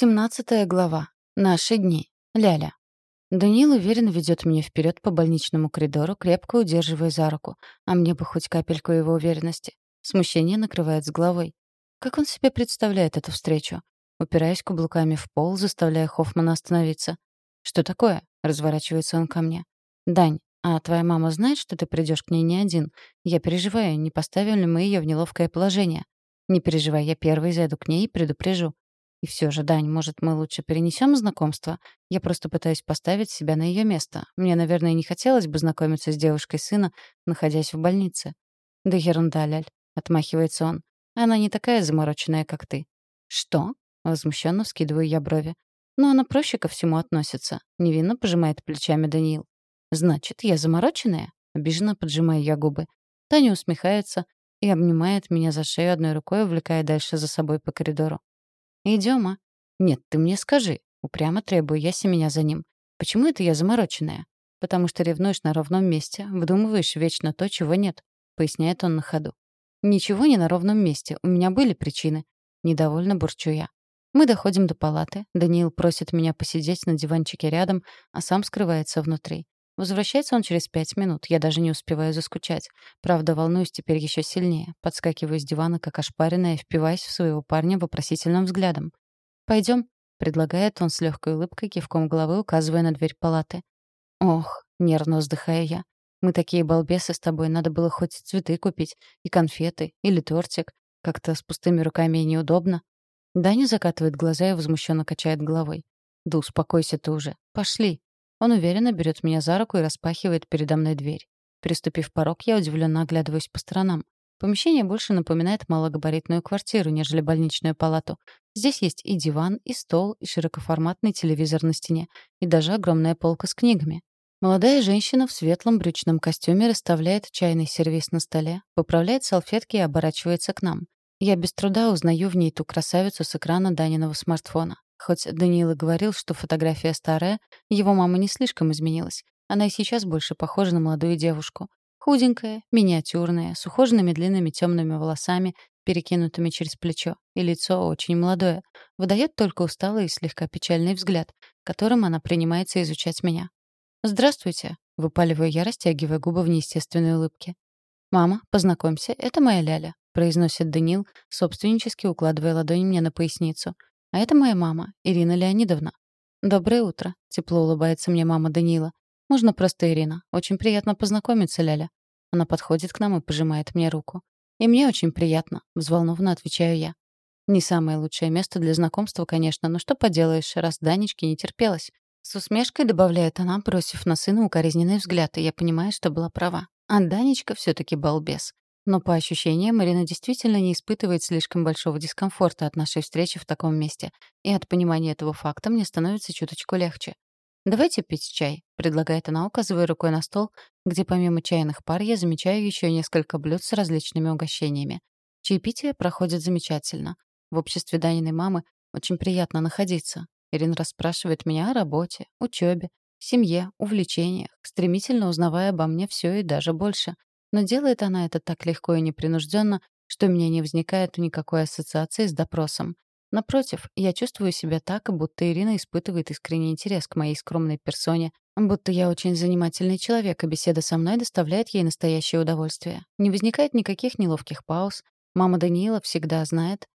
Семнадцатая глава. Наши дни. Ляля. Даниил уверенно ведет меня вперед по больничному коридору, крепко удерживая за руку, а мне бы хоть капельку его уверенности. Смущение накрывает с головой. Как он себе представляет эту встречу? Упираясь каблуками в пол, заставляя Хоффмана остановиться. «Что такое?» — разворачивается он ко мне. «Дань, а твоя мама знает, что ты придешь к ней не один? Я переживаю, не поставим ли мы ее в неловкое положение. Не переживай, я первый зайду к ней и предупрежу. И все же, Дань, может, мы лучше перенесем знакомство? Я просто пытаюсь поставить себя на ее место. Мне, наверное, не хотелось бы знакомиться с девушкой сына, находясь в больнице. Да ерунда, Ляль, отмахивается он. Она не такая замороченная, как ты. Что? Возмущенно вскидываю я брови. Но она проще ко всему относится. Невинно пожимает плечами Даниил. Значит, я замороченная? Обиженно поджимаю я губы. Таня усмехается и обнимает меня за шею одной рукой, увлекая дальше за собой по коридору. Идем, а? Нет, ты мне скажи. Упрямо требую я меня за ним. Почему это я замороченная? Потому что ревнуешь на ровном месте, вдумываешь вечно то, чего нет, поясняет он на ходу. Ничего не на ровном месте, у меня были причины. Недовольно бурчу я. Мы доходим до палаты. Даниил просит меня посидеть на диванчике рядом, а сам скрывается внутри. Возвращается он через пять минут. Я даже не успеваю заскучать. Правда, волнуюсь теперь еще сильнее. Подскакиваю с дивана, как ошпаренная, впиваясь в своего парня вопросительным взглядом. «Пойдем», — предлагает он с легкой улыбкой, кивком головы указывая на дверь палаты. «Ох», — нервно вздыхая я. «Мы такие балбесы с тобой, надо было хоть цветы купить, и конфеты, или тортик. Как-то с пустыми руками и неудобно». Даня закатывает глаза и возмущенно качает головой. «Да успокойся ты уже. Пошли». Он уверенно берет меня за руку и распахивает передо мной дверь. Приступив порог, я удивленно оглядываюсь по сторонам. Помещение больше напоминает малогабаритную квартиру, нежели больничную палату. Здесь есть и диван, и стол, и широкоформатный телевизор на стене, и даже огромная полка с книгами. Молодая женщина в светлом брючном костюме расставляет чайный сервиз на столе, поправляет салфетки и оборачивается к нам. Я без труда узнаю в ней ту красавицу с экрана Даниного смартфона. Хоть Даниил и говорил, что фотография старая, его мама не слишком изменилась. Она и сейчас больше похожа на молодую девушку. Худенькая, миниатюрная, с ухоженными длинными темными волосами, перекинутыми через плечо, и лицо очень молодое, выдает только усталый и слегка печальный взгляд, которым она принимается изучать меня. «Здравствуйте», — выпаливаю я, растягивая губы в неестественной улыбке. «Мама, познакомься, это моя Ляля», — произносит Данил, собственнически укладывая ладонь мне на поясницу — а это моя мама, Ирина Леонидовна. Доброе утро, тепло улыбается мне мама Данила. Можно просто Ирина. Очень приятно познакомиться, Ляля. Она подходит к нам и пожимает мне руку. И мне очень приятно, взволнованно отвечаю я. Не самое лучшее место для знакомства, конечно, но что поделаешь, раз Данечке не терпелось. С усмешкой добавляет она, бросив на сына укоризненный взгляд, и я понимаю, что была права. А Данечка все таки балбес. Но по ощущениям Марина действительно не испытывает слишком большого дискомфорта от нашей встречи в таком месте, и от понимания этого факта мне становится чуточку легче. «Давайте пить чай», — предлагает она, указывая рукой на стол, где помимо чайных пар я замечаю еще несколько блюд с различными угощениями. Чаепитие проходит замечательно. В обществе Даниной мамы очень приятно находиться. Ирина расспрашивает меня о работе, учебе, семье, увлечениях, стремительно узнавая обо мне все и даже больше — но делает она это так легко и непринужденно, что у меня не возникает никакой ассоциации с допросом. Напротив, я чувствую себя так, будто Ирина испытывает искренний интерес к моей скромной персоне, будто я очень занимательный человек, и беседа со мной доставляет ей настоящее удовольствие. Не возникает никаких неловких пауз. Мама Даниила всегда знает,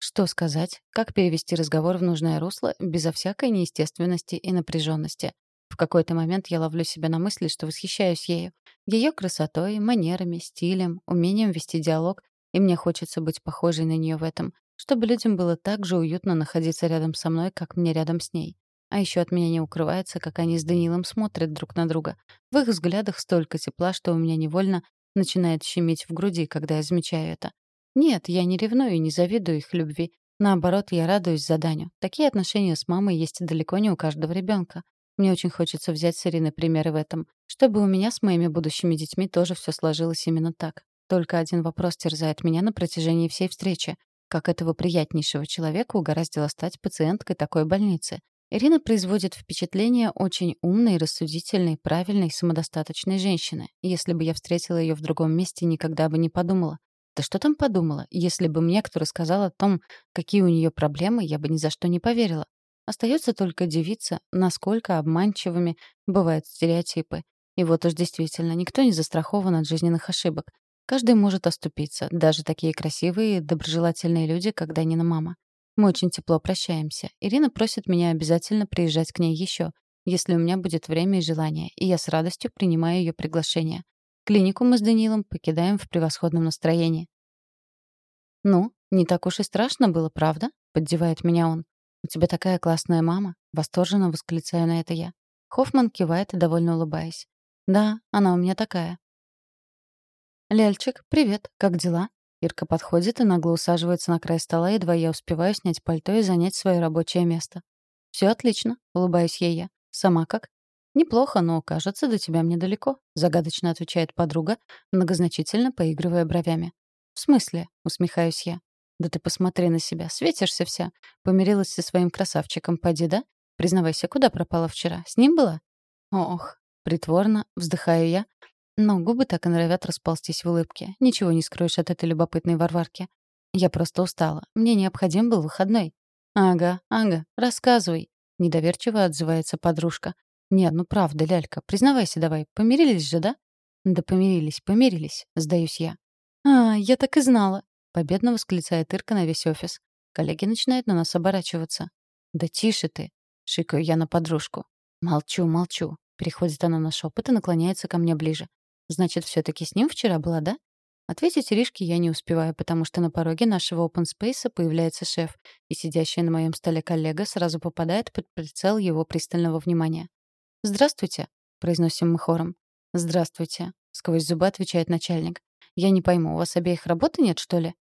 что сказать, как перевести разговор в нужное русло безо всякой неестественности и напряженности. В какой-то момент я ловлю себя на мысли, что восхищаюсь ею. Ее красотой, манерами, стилем, умением вести диалог, и мне хочется быть похожей на нее в этом, чтобы людям было так же уютно находиться рядом со мной, как мне рядом с ней. А еще от меня не укрывается, как они с Данилом смотрят друг на друга. В их взглядах столько тепла, что у меня невольно начинает щемить в груди, когда я замечаю это. Нет, я не ревную и не завидую их любви. Наоборот, я радуюсь за Даню. Такие отношения с мамой есть далеко не у каждого ребенка. Мне очень хочется взять с Ирины примеры в этом, чтобы у меня с моими будущими детьми тоже все сложилось именно так. Только один вопрос терзает меня на протяжении всей встречи. Как этого приятнейшего человека угораздило стать пациенткой такой больницы? Ирина производит впечатление очень умной, рассудительной, правильной, самодостаточной женщины. Если бы я встретила ее в другом месте, никогда бы не подумала. Да что там подумала? Если бы мне кто рассказал о том, какие у нее проблемы, я бы ни за что не поверила. Остается только дивиться, насколько обманчивыми бывают стереотипы. И вот уж действительно, никто не застрахован от жизненных ошибок. Каждый может оступиться, даже такие красивые и доброжелательные люди, как Данина мама. Мы очень тепло прощаемся. Ирина просит меня обязательно приезжать к ней еще, если у меня будет время и желание, и я с радостью принимаю ее приглашение. Клинику мы с Данилом покидаем в превосходном настроении. «Ну, не так уж и страшно было, правда?» — поддевает меня он. «У тебя такая классная мама!» — восторженно восклицаю на это я. Хоффман кивает, довольно улыбаясь. «Да, она у меня такая». «Ляльчик, привет, как дела?» Ирка подходит и нагло усаживается на край стола, едва я успеваю снять пальто и занять свое рабочее место. «Все отлично», — улыбаюсь ей я. «Сама как?» «Неплохо, но, кажется, до тебя мне далеко», — загадочно отвечает подруга, многозначительно поигрывая бровями. «В смысле?» — усмехаюсь я. «Да ты посмотри на себя, светишься вся. Помирилась со своим красавчиком, поди, да? Признавайся, куда пропала вчера? С ним была?» «Ох», — притворно вздыхаю я, но губы так и норовят расползтись в улыбке. Ничего не скроешь от этой любопытной Варварки. Я просто устала. Мне необходим был выходной. «Ага, ага, рассказывай», — недоверчиво отзывается подружка. «Нет, ну правда, лялька, признавайся давай, помирились же, да?» «Да помирились, помирились», — сдаюсь я. «А, я так и знала», — победно восклицает Ирка на весь офис. Коллеги начинают на нас оборачиваться. «Да тише ты», — шикаю я на подружку. «Молчу, молчу», — переходит она на шепот и наклоняется ко мне ближе. «Значит, все таки с ним вчера была, да?» Ответить Иришке я не успеваю, потому что на пороге нашего open space появляется шеф, и сидящая на моем столе коллега сразу попадает под прицел его пристального внимания. «Здравствуйте», — произносим мы хором. «Здравствуйте», — сквозь зубы отвечает начальник. «Я не пойму, у вас обеих работы нет, что ли?»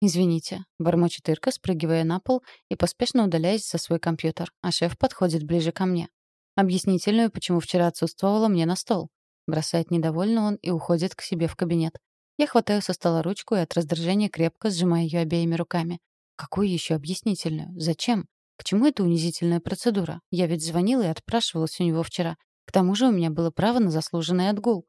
«Извините», — бормочет Ирка, спрыгивая на пол и поспешно удаляясь за свой компьютер, а шеф подходит ближе ко мне. Объяснительную, почему вчера отсутствовала, мне на стол. Бросает недовольно он и уходит к себе в кабинет. Я хватаю со стола ручку и от раздражения крепко сжимаю ее обеими руками. Какую еще объяснительную? Зачем? К чему эта унизительная процедура? Я ведь звонила и отпрашивалась у него вчера. К тому же у меня было право на заслуженный отгул.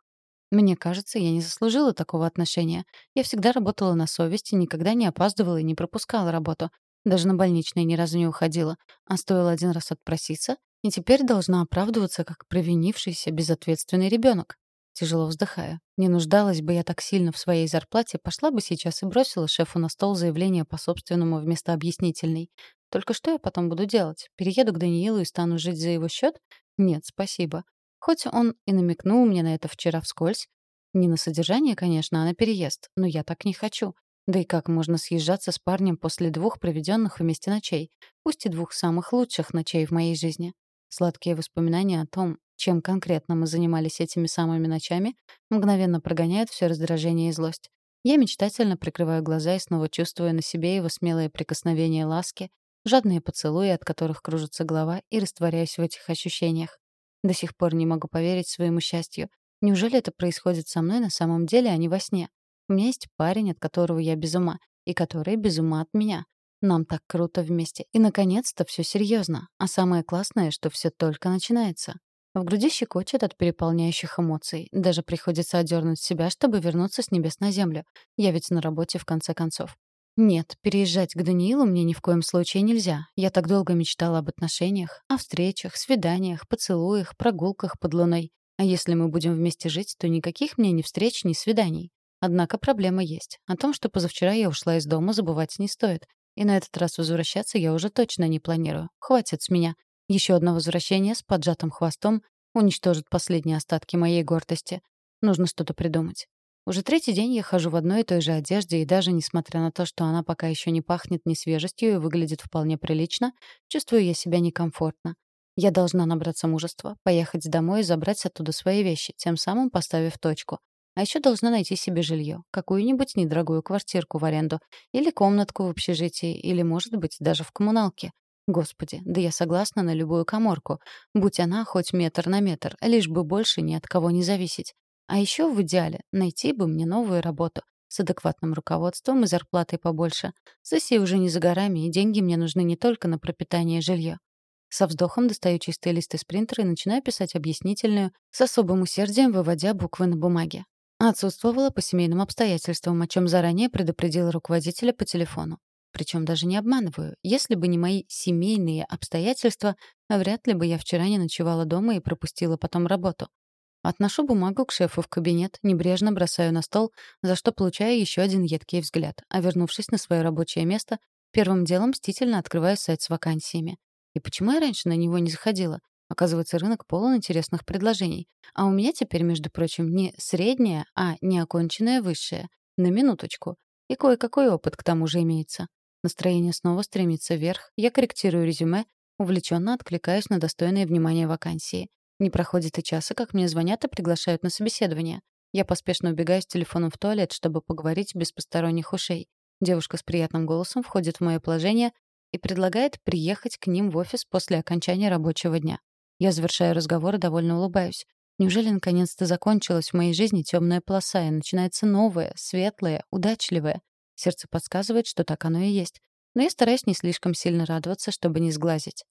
Мне кажется, я не заслужила такого отношения. Я всегда работала на совести, никогда не опаздывала и не пропускала работу. Даже на больничной ни разу не уходила. А стоило один раз отпроситься, и теперь должна оправдываться как провинившийся безответственный ребенок. Тяжело вздыхая. Не нуждалась бы я так сильно в своей зарплате, пошла бы сейчас и бросила шефу на стол заявление по собственному вместо объяснительной. Только что я потом буду делать? Перееду к Даниилу и стану жить за его счет? Нет, спасибо. Хоть он и намекнул мне на это вчера вскользь. Не на содержание, конечно, а на переезд. Но я так не хочу. Да и как можно съезжаться с парнем после двух проведенных вместе ночей? Пусть и двух самых лучших ночей в моей жизни. Сладкие воспоминания о том, чем конкретно мы занимались этими самыми ночами, мгновенно прогоняют все раздражение и злость. Я мечтательно прикрываю глаза и снова чувствую на себе его смелые прикосновения ласки, жадные поцелуи, от которых кружится голова, и растворяюсь в этих ощущениях. До сих пор не могу поверить своему счастью. Неужели это происходит со мной на самом деле, а не во сне? У меня есть парень, от которого я без ума, и который без ума от меня. Нам так круто вместе. И, наконец-то, все серьезно. А самое классное, что все только начинается. В груди щекочет от переполняющих эмоций. Даже приходится одернуть себя, чтобы вернуться с небес на землю. Я ведь на работе, в конце концов. Нет, переезжать к Даниилу мне ни в коем случае нельзя. Я так долго мечтала об отношениях, о встречах, свиданиях, поцелуях, прогулках под луной. А если мы будем вместе жить, то никаких мне ни встреч, ни свиданий. Однако проблема есть. О том, что позавчера я ушла из дома, забывать не стоит. И на этот раз возвращаться я уже точно не планирую. Хватит с меня. Еще одно возвращение с поджатым хвостом уничтожит последние остатки моей гордости. Нужно что-то придумать. Уже третий день я хожу в одной и той же одежде, и даже несмотря на то, что она пока еще не пахнет ни свежестью и выглядит вполне прилично, чувствую я себя некомфортно. Я должна набраться мужества, поехать домой и забрать оттуда свои вещи, тем самым поставив точку. А еще должна найти себе жилье, какую-нибудь недорогую квартирку в аренду, или комнатку в общежитии, или, может быть, даже в коммуналке. Господи, да я согласна на любую коморку, будь она хоть метр на метр, лишь бы больше ни от кого не зависеть. А еще в идеале найти бы мне новую работу с адекватным руководством и зарплатой побольше. Сессия уже не за горами, и деньги мне нужны не только на пропитание и жилье. Со вздохом достаю чистый лист из принтера и начинаю писать объяснительную, с особым усердием выводя буквы на бумаге. Отсутствовала по семейным обстоятельствам, о чем заранее предупредила руководителя по телефону. причем даже не обманываю. Если бы не мои семейные обстоятельства, вряд ли бы я вчера не ночевала дома и пропустила потом работу. Отношу бумагу к шефу в кабинет, небрежно бросаю на стол, за что получаю еще один едкий взгляд. А вернувшись на свое рабочее место, первым делом мстительно открываю сайт с вакансиями. И почему я раньше на него не заходила? Оказывается, рынок полон интересных предложений. А у меня теперь, между прочим, не средняя, а неоконченная высшая. На минуточку. И кое-какой опыт к тому же имеется. Настроение снова стремится вверх, я корректирую резюме, увлеченно откликаюсь на достойное внимание вакансии. Не проходит и часа, как мне звонят и приглашают на собеседование. Я поспешно убегаю с телефоном в туалет, чтобы поговорить без посторонних ушей. Девушка с приятным голосом входит в мое положение и предлагает приехать к ним в офис после окончания рабочего дня. Я завершаю разговор и довольно улыбаюсь. Неужели наконец-то закончилась в моей жизни темная полоса и начинается новая, светлая, удачливая? Сердце подсказывает, что так оно и есть. Но я стараюсь не слишком сильно радоваться, чтобы не сглазить.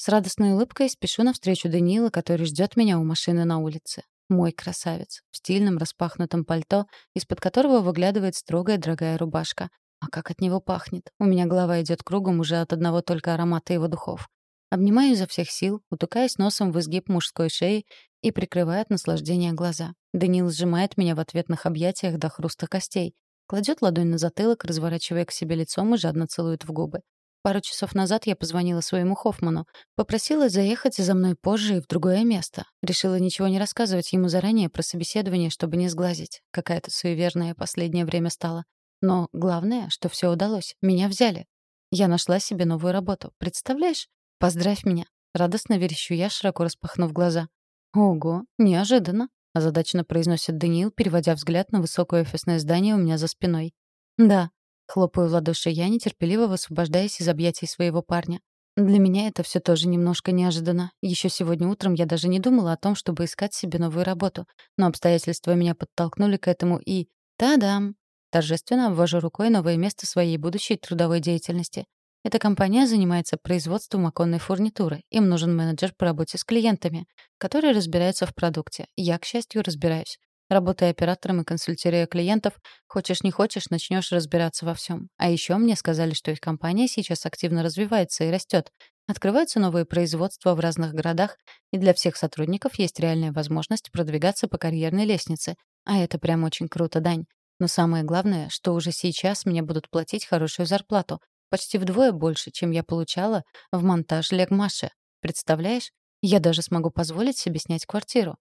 С радостной улыбкой спешу навстречу Даниила, который ждет меня у машины на улице. Мой красавец. В стильном распахнутом пальто, из-под которого выглядывает строгая дорогая рубашка. А как от него пахнет. У меня голова идет кругом уже от одного только аромата его духов. Обнимаю изо всех сил, утыкаясь носом в изгиб мужской шеи и прикрывая от наслаждения глаза. Даниил сжимает меня в ответных объятиях до хруста костей, кладет ладонь на затылок, разворачивая к себе лицом и жадно целует в губы. Пару часов назад я позвонила своему Хоффману, попросила заехать за мной позже и в другое место. Решила ничего не рассказывать ему заранее про собеседование, чтобы не сглазить. Какая-то суеверная последнее время стала. Но главное, что все удалось. Меня взяли. Я нашла себе новую работу. Представляешь? «Поздравь меня!» — радостно верещу я, широко распахнув глаза. «Ого, неожиданно!» — озадаченно произносит Даниил, переводя взгляд на высокое офисное здание у меня за спиной. «Да», — хлопаю в ладоши я, нетерпеливо высвобождаясь из объятий своего парня. Для меня это все тоже немножко неожиданно. Еще сегодня утром я даже не думала о том, чтобы искать себе новую работу. Но обстоятельства меня подтолкнули к этому и... Та-дам! Торжественно обвожу рукой новое место своей будущей трудовой деятельности. Эта компания занимается производством оконной фурнитуры. Им нужен менеджер по работе с клиентами, который разбирается в продукте. Я, к счастью, разбираюсь. Работая оператором и консультируя клиентов, хочешь не хочешь, начнешь разбираться во всем. А еще мне сказали, что их компания сейчас активно развивается и растет. Открываются новые производства в разных городах, и для всех сотрудников есть реальная возможность продвигаться по карьерной лестнице. А это прям очень круто, Дань. Но самое главное, что уже сейчас мне будут платить хорошую зарплату, Почти вдвое больше, чем я получала в монтаж Легмаше. Представляешь? Я даже смогу позволить себе снять квартиру.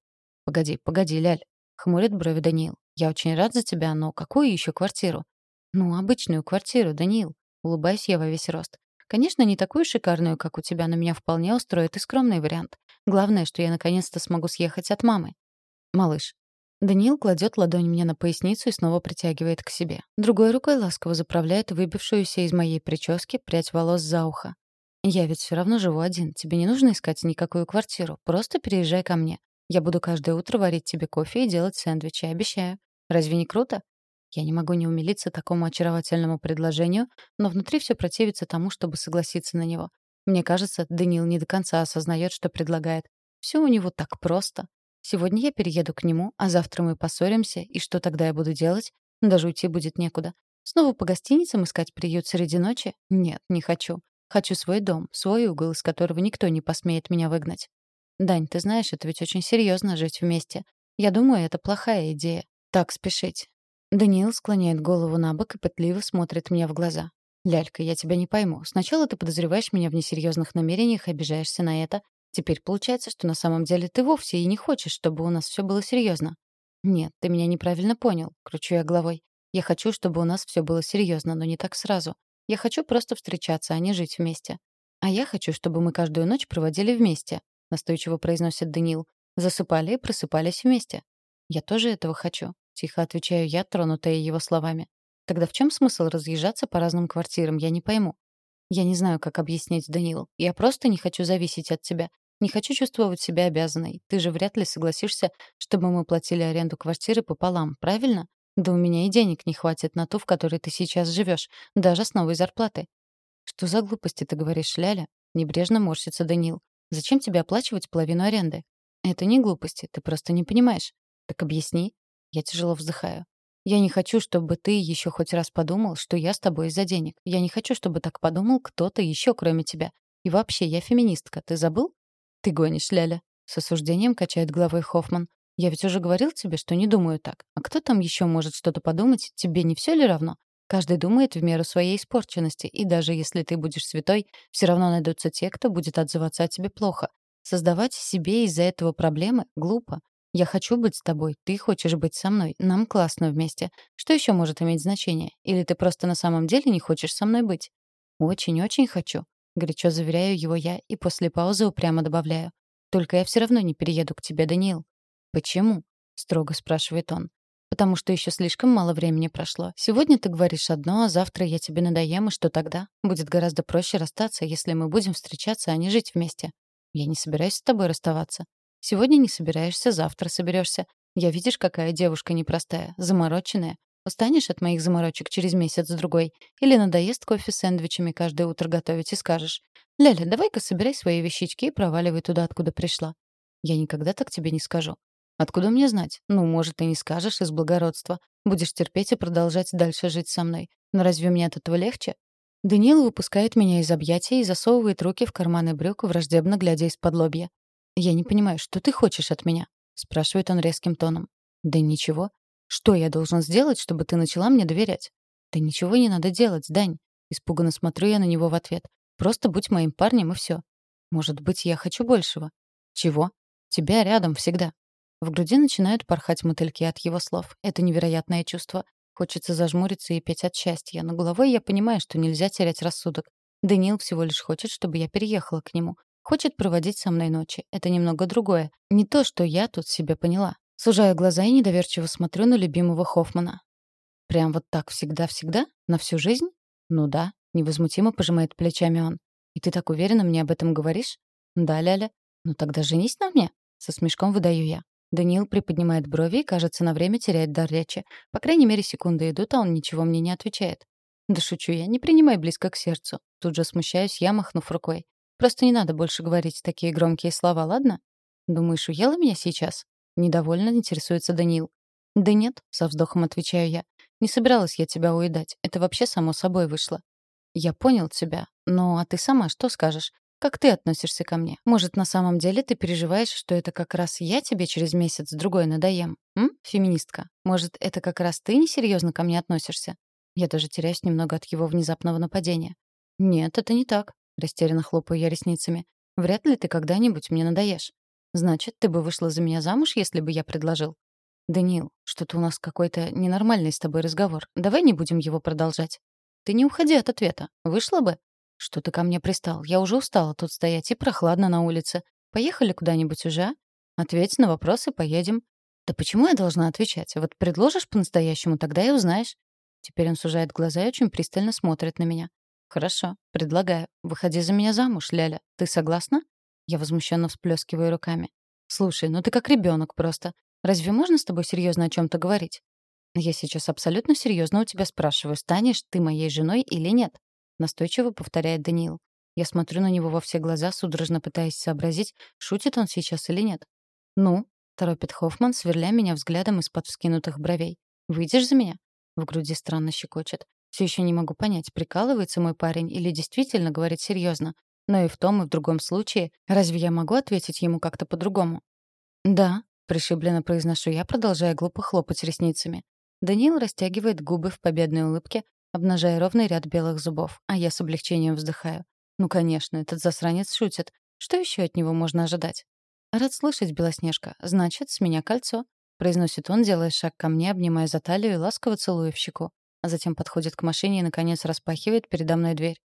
Погоди, погоди, Ляль. Хмурит брови Даниил. Я очень рад за тебя, но какую еще квартиру? Ну, обычную квартиру, Даниил. Улыбаюсь я во весь рост. Конечно, не такую шикарную, как у тебя, но меня вполне устроит и скромный вариант. Главное, что я наконец-то смогу съехать от мамы. Малыш, Даниил кладет ладонь мне на поясницу и снова притягивает к себе. Другой рукой ласково заправляет выбившуюся из моей прически прядь волос за ухо. «Я ведь все равно живу один. Тебе не нужно искать никакую квартиру. Просто переезжай ко мне. Я буду каждое утро варить тебе кофе и делать сэндвичи, обещаю. Разве не круто?» Я не могу не умилиться такому очаровательному предложению, но внутри все противится тому, чтобы согласиться на него. Мне кажется, Даниил не до конца осознает, что предлагает. Все у него так просто. Сегодня я перееду к нему, а завтра мы поссоримся, и что тогда я буду делать? Даже уйти будет некуда. Снова по гостиницам искать приют среди ночи? Нет, не хочу. Хочу свой дом, свой угол, из которого никто не посмеет меня выгнать. Дань, ты знаешь, это ведь очень серьезно жить вместе. Я думаю, это плохая идея. Так спешить. Даниил склоняет голову на бок и пытливо смотрит мне в глаза. «Лялька, я тебя не пойму. Сначала ты подозреваешь меня в несерьезных намерениях, обижаешься на это, Теперь получается, что на самом деле ты вовсе и не хочешь, чтобы у нас все было серьезно. Нет, ты меня неправильно понял, кручу я головой. Я хочу, чтобы у нас все было серьезно, но не так сразу. Я хочу просто встречаться, а не жить вместе. А я хочу, чтобы мы каждую ночь проводили вместе, настойчиво произносит Даниил. Засыпали и просыпались вместе. Я тоже этого хочу, тихо отвечаю я, тронутая его словами. Тогда в чем смысл разъезжаться по разным квартирам, я не пойму. Я не знаю, как объяснить Данилу. Я просто не хочу зависеть от тебя. Не хочу чувствовать себя обязанной. Ты же вряд ли согласишься, чтобы мы платили аренду квартиры пополам, правильно? Да у меня и денег не хватит на ту, в которой ты сейчас живешь, даже с новой зарплатой. Что за глупости ты говоришь, Ляля? Небрежно морщится Данил. Зачем тебе оплачивать половину аренды? Это не глупости, ты просто не понимаешь. Так объясни. Я тяжело вздыхаю. Я не хочу, чтобы ты еще хоть раз подумал, что я с тобой из-за денег. Я не хочу, чтобы так подумал кто-то еще, кроме тебя. И вообще, я феминистка. Ты забыл? Ты гонишь, Ляля. С осуждением качает головой Хоффман. Я ведь уже говорил тебе, что не думаю так. А кто там еще может что-то подумать? Тебе не все ли равно? Каждый думает в меру своей испорченности, и даже если ты будешь святой, все равно найдутся те, кто будет отзываться о тебе плохо. Создавать себе из-за этого проблемы глупо. Я хочу быть с тобой, ты хочешь быть со мной, нам классно вместе. Что еще может иметь значение? Или ты просто на самом деле не хочешь со мной быть? Очень-очень хочу. Горячо заверяю его я и после паузы упрямо добавляю. Только я все равно не перееду к тебе, Даниил. Почему? Строго спрашивает он. Потому что еще слишком мало времени прошло. Сегодня ты говоришь одно, а завтра я тебе надоем, и что тогда? Будет гораздо проще расстаться, если мы будем встречаться, а не жить вместе. Я не собираюсь с тобой расставаться. Сегодня не собираешься, завтра соберешься. Я видишь, какая девушка непростая, замороченная. Устанешь от моих заморочек через месяц-другой? Или надоест кофе с сэндвичами каждое утро готовить и скажешь, «Ляля, давай-ка собирай свои вещички и проваливай туда, откуда пришла». Я никогда так тебе не скажу. Откуда мне знать? Ну, может, ты не скажешь из благородства. Будешь терпеть и продолжать дальше жить со мной. Но разве мне от этого легче? Даниил выпускает меня из объятий и засовывает руки в карманы брюк, враждебно глядя из-под лобья. «Я не понимаю, что ты хочешь от меня?» — спрашивает он резким тоном. «Да ничего. Что я должен сделать, чтобы ты начала мне доверять?» «Да ничего не надо делать, Дань». Испуганно смотрю я на него в ответ. «Просто будь моим парнем, и все. Может быть, я хочу большего?» «Чего?» «Тебя рядом всегда. В груди начинают порхать мотыльки от его слов. Это невероятное чувство. Хочется зажмуриться и петь от счастья, но головой я понимаю, что нельзя терять рассудок. Даниил всего лишь хочет, чтобы я переехала к нему. Хочет проводить со мной ночи. Это немного другое. Не то, что я тут себе поняла. Сужаю глаза и недоверчиво смотрю на любимого Хоффмана. Прям вот так всегда-всегда? На всю жизнь? Ну да, невозмутимо пожимает плечами он. И ты так уверенно мне об этом говоришь? Да, Ляля. Ну тогда женись на мне. Со смешком выдаю я. Даниил приподнимает брови и, кажется, на время теряет дар речи. По крайней мере, секунды идут, а он ничего мне не отвечает. Да шучу я, не принимай близко к сердцу. Тут же смущаюсь я, махнув рукой. Просто не надо больше говорить такие громкие слова, ладно? Думаешь, уела меня сейчас? Недовольно интересуется Даниил. Да нет, со вздохом отвечаю я. Не собиралась я тебя уедать. Это вообще само собой вышло. Я понял тебя. Но а ты сама что скажешь? Как ты относишься ко мне? Может, на самом деле ты переживаешь, что это как раз я тебе через месяц-другой надоем? М, феминистка? Может, это как раз ты несерьезно ко мне относишься? Я даже теряюсь немного от его внезапного нападения. Нет, это не так. Растерянно хлопаю я ресницами. Вряд ли ты когда-нибудь мне надоешь. Значит, ты бы вышла за меня замуж, если бы я предложил? Даниил, что-то у нас какой-то ненормальный с тобой разговор. Давай не будем его продолжать. Ты не уходи от ответа. Вышла бы? «Что ты ко мне пристал? Я уже устала тут стоять и прохладно на улице. Поехали куда-нибудь уже? Ответь на вопросы, поедем». «Да почему я должна отвечать? Вот предложишь по-настоящему, тогда и узнаешь». Теперь он сужает глаза и очень пристально смотрит на меня. «Хорошо, предлагаю. Выходи за меня замуж, Ляля. Ты согласна?» Я возмущенно всплескиваю руками. «Слушай, ну ты как ребенок просто. Разве можно с тобой серьезно о чем то говорить?» «Я сейчас абсолютно серьезно у тебя спрашиваю, станешь ты моей женой или нет?» Настойчиво повторяет Даниил. Я смотрю на него во все глаза, судорожно пытаясь сообразить, шутит он сейчас или нет. «Ну?» — торопит Хоффман, сверля меня взглядом из-под вскинутых бровей. «Выйдешь за меня?» В груди странно щекочет. Все еще не могу понять, прикалывается мой парень или действительно говорит серьезно. Но и в том, и в другом случае, разве я могу ответить ему как-то по-другому? «Да», — пришибленно произношу я, продолжая глупо хлопать ресницами. Даниил растягивает губы в победной улыбке, обнажая ровный ряд белых зубов, а я с облегчением вздыхаю. Ну, конечно, этот засранец шутит. Что еще от него можно ожидать? «Рад слышать, Белоснежка. Значит, с меня кольцо», — произносит он, делая шаг ко мне, обнимая за талию и ласково целуя в щеку. А затем подходит к машине и, наконец, распахивает передо мной дверь.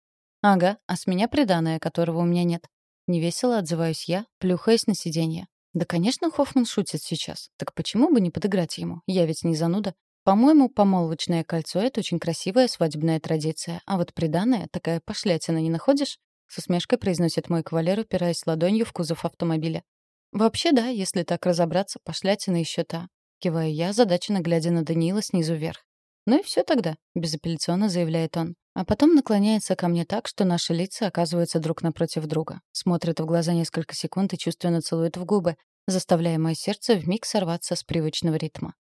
«Ага, а с меня приданое, которого у меня нет». Невесело отзываюсь я, плюхаясь на сиденье. Да, конечно, Хоффман шутит сейчас. Так почему бы не подыграть ему? Я ведь не зануда. По-моему, помолвочное кольцо — это очень красивая свадебная традиция, а вот приданное — такая пошлятина, не находишь? С усмешкой произносит мой кавалер, упираясь ладонью в кузов автомобиля. «Вообще да, если так разобраться, пошлятина еще та». Киваю я, задаченно глядя на Даниила снизу вверх. «Ну и все тогда», — безапелляционно заявляет он. А потом наклоняется ко мне так, что наши лица оказываются друг напротив друга. Смотрит в глаза несколько секунд и чувственно целует в губы, заставляя мое сердце вмиг сорваться с привычного ритма.